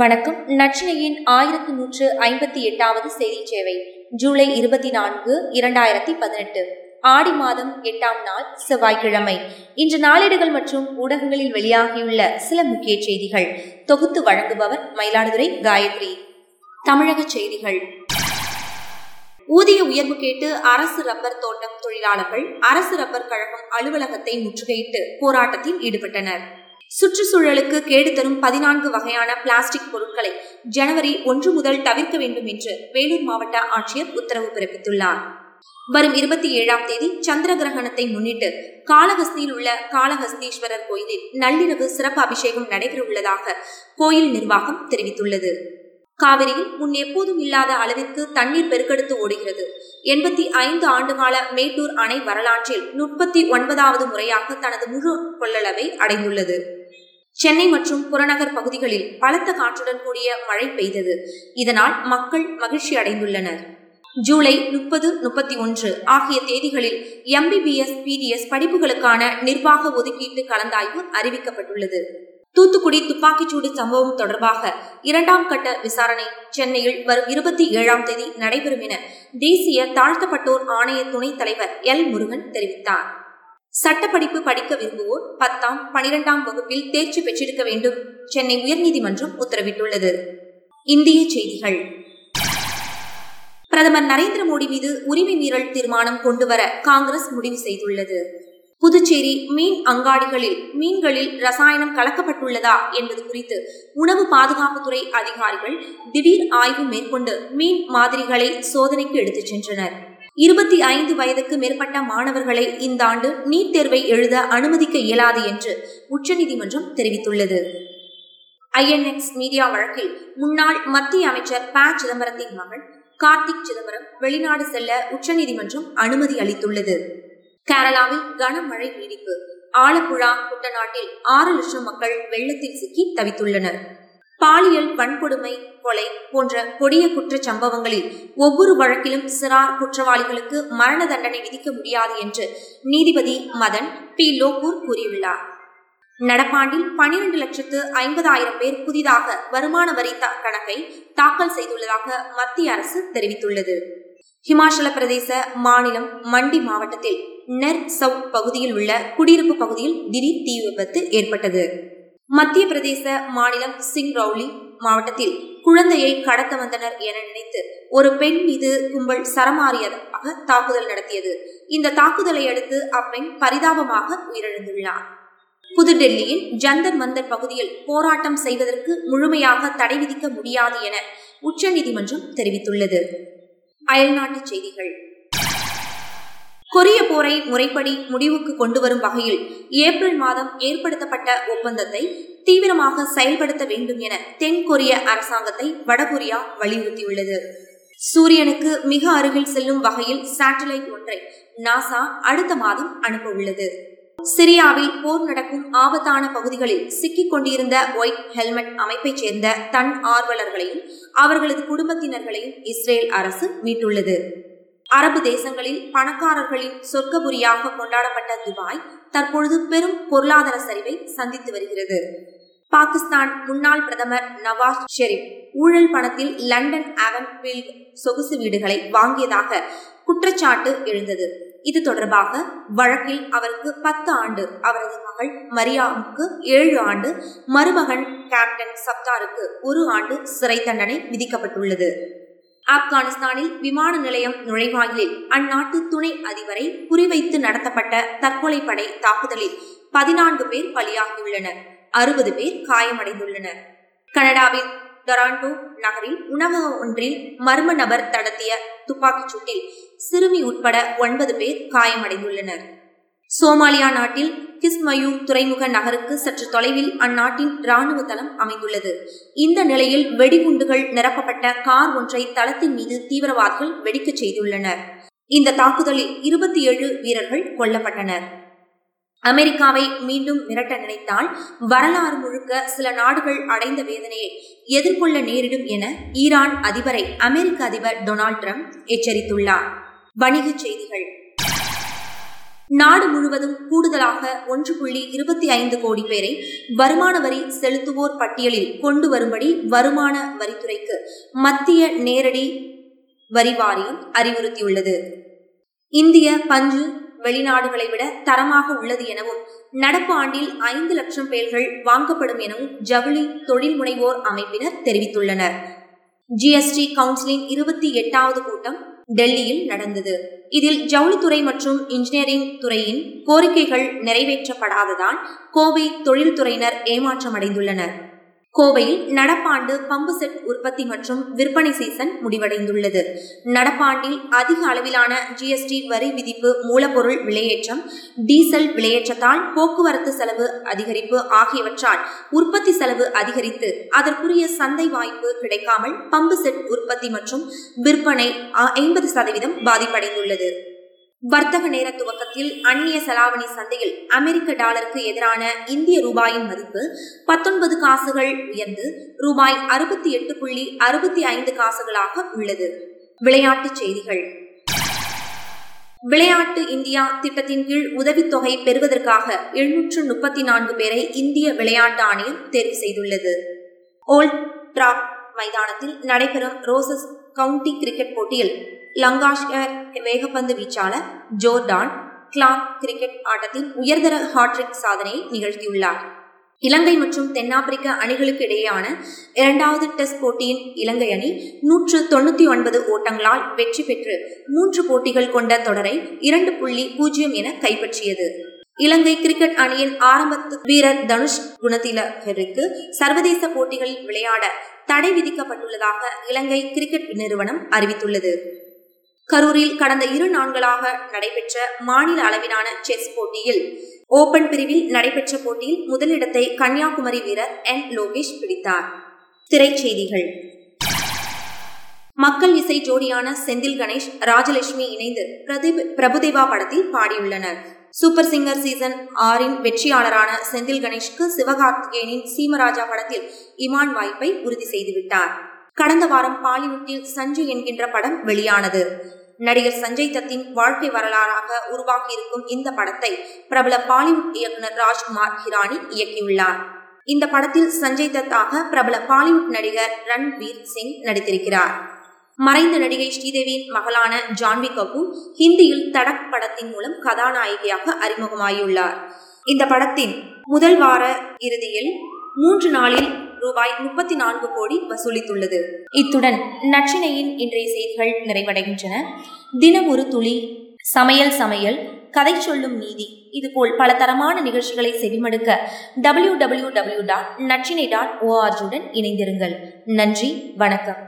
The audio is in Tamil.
வணக்கம். நச்சினையின் ஆயிரத்தி நூற்று ஐம்பத்தி எட்டாவது செய்தி சேவை ஜூலை இருபத்தி நான்கு இரண்டாயிரத்தி பதினெட்டு. ஆடி மாதம் எட்டாம் நாள் செவ்வாய்க்கிழமை. இன்று நாளேடுகள் மற்றும் ஊடகங்களில் வெளியாகியுள்ள சில முக்கிய செய்திகள். தொகுத்து வழங்குபவர் மயிலாடுதுறை காயத்ரி. தமிழக செய்திகள். ஊதிய உயர்வு கேட்டு அரசு ரப்பர் தோட்டம் தொழிலாளர்கள் அரசு ரப்பர் கழகம் அலுவலகத்தை முற்றுகையிட்டு போராட்டத்தில் ஈடுபட்டனர். சுற்றுச்சூழலுக்கு கேடு தரும் பதினான்கு வகையான பிளாஸ்டிக் பொருட்களை ஜனவரி ஒன்று முதல் தவிர்க்க வேண்டும் என்று வேலூர் மாவட்ட ஆட்சியர் உத்தரவு பிறப்பித்துள்ளார். வரும் இருபத்தி ஏழாம் தேதி சந்திர கிரகணத்தை முன்னிட்டு காளஹஸ்தியில் உள்ள காளஹஸ்தீஸ்வரர் கோயிலில் நள்ளிரவு சிறப்பு அபிஷேகம் நடைபெறவுள்ளதாக கோயில் நிர்வாகம் தெரிவித்துள்ளது. காவிரியில் முன் எப்போதும் இல்லாத அளவிற்கு தண்ணீர் பெருக்கெடுத்து ஓடுகிறது. எண்பத்தி ஐந்து ஆண்டுகால மேட்டூர் அணை வரலாற்றில் முப்பத்தி ஒன்பதாவது முறையாக தனது முழு கொள்ளளவை அடைந்துள்ளது. சென்னை மற்றும் புறநகர் பகுதிகளில் பலத்த காற்றுடன் கூடிய மழை பெய்தது. இதனால் மக்கள் மகிழ்ச்சி அடைந்துள்ளனர். ஜூலை முப்பது முப்பத்தி ஒன்று ஆகிய தேதிகளில் எம்பிபிஎஸ் பிடிஎஸ் படிப்புகளுக்கான நிர்வாக ஒதுக்கீட்டு கலந்தாய்வு அறிவிக்கப்பட்டுள்ளது. தூத்துக்குடி துப்பாக்கிச்சூடு சம்பவம் தொடர்பாக இரண்டாம் கட்ட விசாரணை சென்னையில் வரும் இருபத்தி ஏழாம் தேதி நடைபெறும் என தேசிய தாழ்த்தப்பட்டோர் ஆணைய துணைத் தலைவர் எல் முருகன் தெரிவித்தார். சட்டப்படிப்பு படிக்க விரும்புவோர் பத்தாம் பனிரெண்டாம் வகுப்பில் தேர்ச்சி பெற்றிருக்க வேண்டும் சென்னை உயர்நீதிமன்றம் உத்தரவிட்டுள்ளது. இந்திய செய்திகள். பிரதமர் நரேந்திர மோடி மீது உரிமை மீறல் தீர்மானம் கொண்டுவர காங்கிரஸ் முடிவு செய்துள்ளது. புதுச்சேரி மீன் அங்காடிகளில் மீன்களில் ரசாயனம் கலக்கப்பட்டுள்ளதா என்பது குறித்து உணவு பாதுகாப்புத்துறை அதிகாரிகள் திடீர் ஆய்வு மேற்கொண்டு மீன் மாதிரிகளை சோதனைக்கு எடுத்துச் சென்றனர். இருபத்தி ஐந்து வயதுக்கு மேற்பட்ட மாணவர்களை இந்த ஆண்டு நீட் தேர்வை எழுத அனுமதிக்க இயலாது என்று உச்சநீதிமன்றம் தெரிவித்துள்ளது. ஐஎன்எக்ஸ் மீடியா வழக்கில் முன்னாள் மத்திய அமைச்சர் ப. சிதம்பரத்தின் மகள் கார்த்திக் சிதம்பரம் வெளிநாடு செல்ல உச்சநீதிமன்றம் அனுமதி அளித்துள்ளது. கேரளாவில் கனமழை நீடிப்பு. ஆலப்புழா குட்டநாட்டில் ஆறு லட்சம் மக்கள் வெள்ளத்தில் சிக்கி தவித்துள்ளனர். பாலியல் வன்கொடுமை கொலை போன்ற கொடிய குற்ற சம்பவங்களில் ஒவ்வொரு வழக்கிலும் சிறார் குற்றவாளிகளுக்கு மரண தண்டனை விதிக்க முடியாது என்று நீதிபதி மதன் பி. லோகூர் கூறியுள்ளார். நடப்பாண்டில் பனிரெண்டு லட்சத்து ஐம்பதாயிரம் பேர் புதிதாக வருமான வரி கணக்கை தாக்கல் செய்துள்ளதாக மத்திய அரசு தெரிவித்துள்ளது. ஹிமாச்சல பிரதேச மாநிலம் மண்டி மாவட்டத்தில் நெர் சவுத் பகுதியில் உள்ள குடியிருப்பு பகுதியில் திடீர் தீ விபத்து ஏற்பட்டது. மத்திய பிரதேச மாநிலம் சிங் ரவுலி மாவட்டத்தில் குழந்தையை கடத்த வந்தனர் என நினைத்து ஒரு பெண் மீது கும்பல் சரமாறியதாக தாக்குதல் நடத்தியது. இந்த தாக்குதலை அடுத்து அப்பெண் பரிதாபமாக உயிரிழந்துள்ளார். புதுடெல்லியின் ஜந்தர் மந்தர் பகுதியில் போராட்டம் செய்வதற்கு முழுமையாக தடை விதிக்க முடியாது என உச்சநீதிமன்றம் தெரிவித்துள்ளது. அயல்நாட்டு செய்திகள். கொரிய போரை முறைப்படி முடிவுக்கு கொண்டு வரும் வகையில் ஏப்ரல் மாதம் ஏற்படுத்தப்பட்ட ஒப்பந்தத்தை தீவிரமாக செயல்படுத்த வேண்டும் என தென்கொரிய அரசாங்கத்தை வடகொரியா வலியுறுத்தியுள்ளது. சூரியனுக்கு மிக அருகில் செல்லும் வகையில் சேட்டலைட் ஒன்றை நாசா அடுத்த மாதம் அனுப்ப உள்ளது. சிரியாவில் போர் நடக்கும் ஆபத்தான பகுதிகளில் சிக்கிக் கொண்டிருந்த ஒயிட் ஹெல்மெட் அமைப்பைச் சேர்ந்த தன் ஆர்வலர்களையும் அவர்களது குடும்பத்தினர்களையும் இஸ்ரேல் அரசு மீட்டுள்ளது. அரபு தேசங்களில் பணக்காரர்களின் சொர்க்கபுரியாக கொண்டாடப்பட்ட துபாய் தற்பொழுது பெரும் பொருளாதார சரிவை சந்தித்து வருகிறது. பாகிஸ்தான் முன்னாள் பிரதமர் நவாஸ் ஷெரீப் ஊழல் பணத்தில் லண்டன் ஆவன்ஃபீல்ட் சொகுசு வீடுகளை வாங்கியதாக குற்றச்சாட்டு எழுந்தது. இது தொடர்பாக வழக்கில் அவருக்கு பத்து ஆண்டு அவரது மகள் மரியாவுக்கு ஏழு ஆண்டு மருமகன் கேப்டன் சப்தாருக்கு ஒரு ஆண்டு சிறை தண்டனை விதிக்கப்பட்டுள்ளது. ஆப்கானிஸ்தானில் விமான நிலையம் நுழைவாயிலில் அந்நாட்டு துணை அதிபரை குறிவைத்து நடத்தப்பட்ட தற்கொலை படை தாக்குதலில் பதினான்கு பேர் பலியாகியுள்ளனர் அறுபது பேர் காயமடைந்துள்ளனர். கனடாவில் டொராண்டோ நகரில் உணவகம் ஒன்றில் மர்ம நபர் நடத்திய துப்பாக்கிச் சூட்டில் சிறுமி உட்பட ஒன்பது பேர் காயமடைந்துள்ளனர். சோமாலியா நாட்டில் கிஸ்மயு துறைமுக நகருக்கு சற்று தொலைவில் அந்நாட்டின் ராணுவ தளம் அமைந்துள்ளது. இந்த நிலையில் வெடிகுண்டுகள் நிரப்பப்பட்ட கார் ஒன்றை தளத்தின் மீது தீவிரவாதிகள் வெடிக்கச் செய்துள்ளனர். இந்த தாக்குதலில் இருபத்தி ஏழு வீரர்கள் கொல்லப்பட்டனர். அமெரிக்காவை மீண்டும் மிரட்ட நினைத்தால் வரலாறு முழுக்க சில நாடுகள் அடைந்த வேதனையை எதிர்கொள்ள நேரிடும் என ஈரான் அதிபரை அமெரிக்க அதிபர் டொனால்ட் ட்ரம்ப் எச்சரித்துள்ளார். வணிகச் செய்திகள். நாடு முழுவதும் கூடுதலாக ஒன்று புள்ளி இருபத்தி ஐந்து கோடி பேரை வருமான வரி செலுத்துவோர் பட்டியலில் கொண்டு வரும்படி வருமான வரித்துறைக்கு மத்திய நேரடி வரி வாரியம் அறிவுறுத்தியுள்ளது. இந்திய பஞ்சு வெளிநாடுகளை விட தரமாக உள்ளது எனவும் நடப்பு ஆண்டில் ஐந்து லட்சம் பேர்கள் வாங்கப்படும் எனவும் ஜவுளி தொழில் முனைவோர் அமைப்பினர் தெரிவித்துள்ளனர். ஜிஎஸ்டி கவுன்சிலின் இருபத்தி எட்டாவது கூட்டம் டெல்லியில் நடந்தது. இதில் ஜவுளித்துறை மற்றும் இன்ஜினியரிங் துறையின் கோரிக்கைகள் நிறைவேற்றப்படாததால் கோவை தொழில்துறையினர் ஏமாற்றமடைந்துள்ளனர். கோவையில் நடப்பாண்டு பம்பு செட் உற்பத்தி மற்றும் விற்பனை சீசன் முடிவடைந்துள்ளது. நடப்பாண்டில் அதிக அளவிலான ஜிஎஸ்டி வரி விதிப்பு மூலப்பொருள் விலையேற்றம் டீசல் விலையேற்றத்தால் போக்குவரத்து செலவு அதிகரிப்பு ஆகியவற்றால் உற்பத்தி செலவு அதிகரித்து அதற்குரிய சந்தை வாய்ப்பு கிடைக்காமல் பம்பு செட் உற்பத்தி மற்றும் விற்பனை ஐம்பது சதவீதம் பாதிப்படைந்துள்ளது. வர்த்தக நேர துவக்கத்தில் அந்நிய செலாவணி சந்தையில் அமெரிக்க டாலருக்கு எதிரான இந்திய ரூபாயின் மதிப்பு பத்தொன்பது காசுகள் உயர்ந்து ரூபாய் அறுபத்தி எட்டு புள்ளி அறுபத்தி ஐந்து காசுகளாக உள்ளது. விளையாட்டுச் செய்திகள். விளையாட்டு இந்தியா திட்டத்தின் கீழ் உதவித்தொகை பெறுவதற்காக எழுநூற்று முப்பத்தி நான்கு பேரை இந்திய விளையாட்டு ஆணையம் தேர்வு செய்துள்ளது. ஓல்ட் டிராப் மைதானத்தில் நடைபெறும் ரோசஸ் கவுண்டி கிரிக்கெட் போட்டியில் லங்காஷ்கர் வேகப்பந்து வீச்சாளர் ஜோர்டான் கிளார்க் கிரிக்கெட் ஆட்டத்தில் உயர்தர ஹாட்ரிக் சாதனையை நிகழ்த்தியுள்ளார். இலங்கை மற்றும் தென்னாப்பிரிக்க அணிகளுக்கு இடையேயான இரண்டாவது டெஸ்ட் போட்டியின் இலங்கை அணி நூற்று தொண்ணூத்தி ஒன்பது ஓட்டங்களால் வெற்றி பெற்று மூன்று போட்டிகள் கொண்ட தொடரை இரண்டு புள்ளி பூஜ்ஜியம் என கைப்பற்றியது. இலங்கை கிரிக்கெட் அணியின் ஆரம்பத்து வீரர் தனுஷ் குணத்திலகருக்கு சர்வதேச போட்டிகளில் விளையாட தடை விதிக்கப்பட்டுள்ளதாக இலங்கை கிரிக்கெட் நிறுவனம் அறிவித்துள்ளது. கரூரில் கடந்த இரு நான்களாக நடைபெற்ற மாநில அளவிலான செஸ் போட்டியில் ஓபன் பிரிவில் நடைபெற்ற போட்டியில் முதலிடத்தை கன்னியாகுமரி வீரர் என். லோகேஷ் பிடித்தார். திரைச்செய்திகள். மக்கள் இசை ஜோடியான செந்தில் கணேஷ் ராஜலட்சுமி இணைந்து பிரபுதேவா படத்தில் பாடியுள்ளனர். சூப்பர் சிங்கர் சீசன் ஆறின் வெற்றியாளரான செந்தில் கணேஷ்க்கு சிவகார்த்திகேயனின் சீமராஜா படத்தில் இமான் வாய்ப்பை உறுதி செய்துவிட்டார். கடந்த வாரம் பாலிவுட்டில் சஞ்சய் என்கின்ற படம் வெளியானது. நடிகர் சஞ்சய் தத்தின் வாழ்க்கை வரலாறாக உருவாகியிருக்கும் இந்த படத்தை பிரபல பாலிவுட் இயக்குனர் ராஜ்குமார் ஹிரானி இயக்கியுள்ளார். இந்த படத்தில் சஞ்சய் தத்தாக பிரபல பாலிவுட் நடிகர் ரன்வீர் சிங் நடித்திருக்கிறார். மறைந்த நடிகை ஸ்ரீதேவியின் மகளான ஜான்வி கபூர் ஹிந்தியில் தடக் படத்தின் மூலம் கதாநாயகியாக அறிமுகமாகியுள்ளார். இந்த படத்தின் முதல் வார இறுதியில் மூன்று நாளில் ரூபாய் முப்பத்தி நான்கு கோடி வசூலித்துள்ளது. இத்துடன் நச்சினையின் இன்றைய செய்திகள் நிறைவடைகின்றன. தினம் ஒரு துளி சமையல் சமையல் கதை சொல்லும் நீதி இதுபோல் பல தரமான நிகழ்ச்சிகளை செவிமடுக்க W W W dot நச்சினை dot ஓஆர்ஜியுடன் இணைந்திருங்கள். நன்றி வணக்கம்.